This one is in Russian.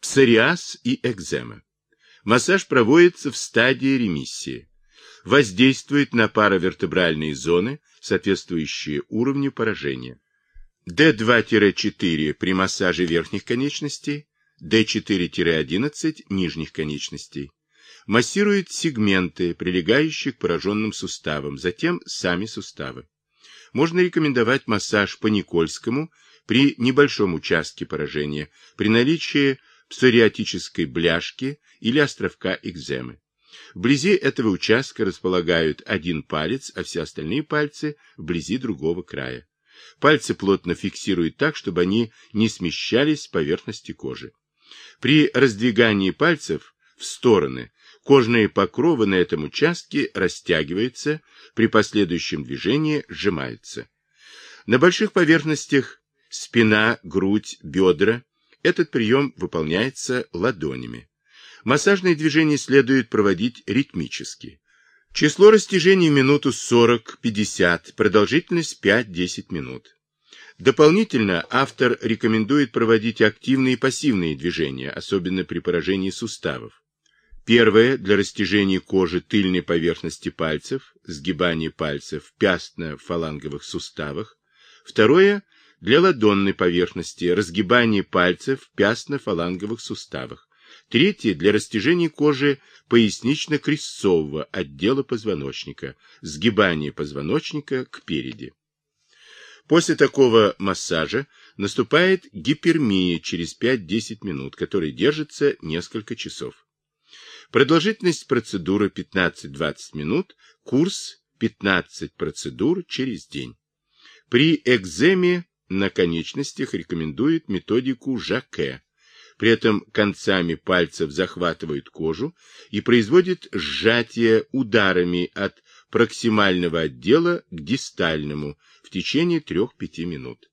Псориаз и экзема. Массаж проводится в стадии ремиссии. Воздействует на паравертебральные зоны, соответствующие уровню поражения. D2-4 при массаже верхних конечностей, D4-11 нижних конечностей. Массирует сегменты, прилегающие к пораженным суставам, затем сами суставы. Можно рекомендовать массаж по Никольскому при небольшом участке поражения, при наличии псориатической бляшки или островка экземы. Вблизи этого участка располагают один палец, а все остальные пальцы вблизи другого края. Пальцы плотно фиксируют так, чтобы они не смещались с поверхности кожи. При раздвигании пальцев в стороны кожные покровы на этом участке растягиваются, при последующем движении сжимаются. На больших поверхностях спина, грудь, бедра этот прием выполняется ладонями. Массажные движения следует проводить ритмически. Число растяжений в минуту 40-50, продолжительность 5-10 минут. Дополнительно автор рекомендует проводить активные и пассивные движения, особенно при поражении суставов. Первое – для растяжения кожи тыльной поверхности пальцев, сгибания пальцев пястно-фаланговых суставах. Второе – для ладонной поверхности, разгибания пальцев в пястно-фаланговых суставах. Третье – для растяжения кожи пояснично-крестцового отдела позвоночника, сгибания позвоночника к переди. После такого массажа наступает гипермия через 5-10 минут, которая держится несколько часов. Продолжительность процедуры 15-20 минут, курс 15 процедур через день. При экземе на конечностях рекомендует методику Жаке. При этом концами пальцев захватывают кожу и производят сжатие ударами от проксимального отдела к дистальному в течение 3-5 минут.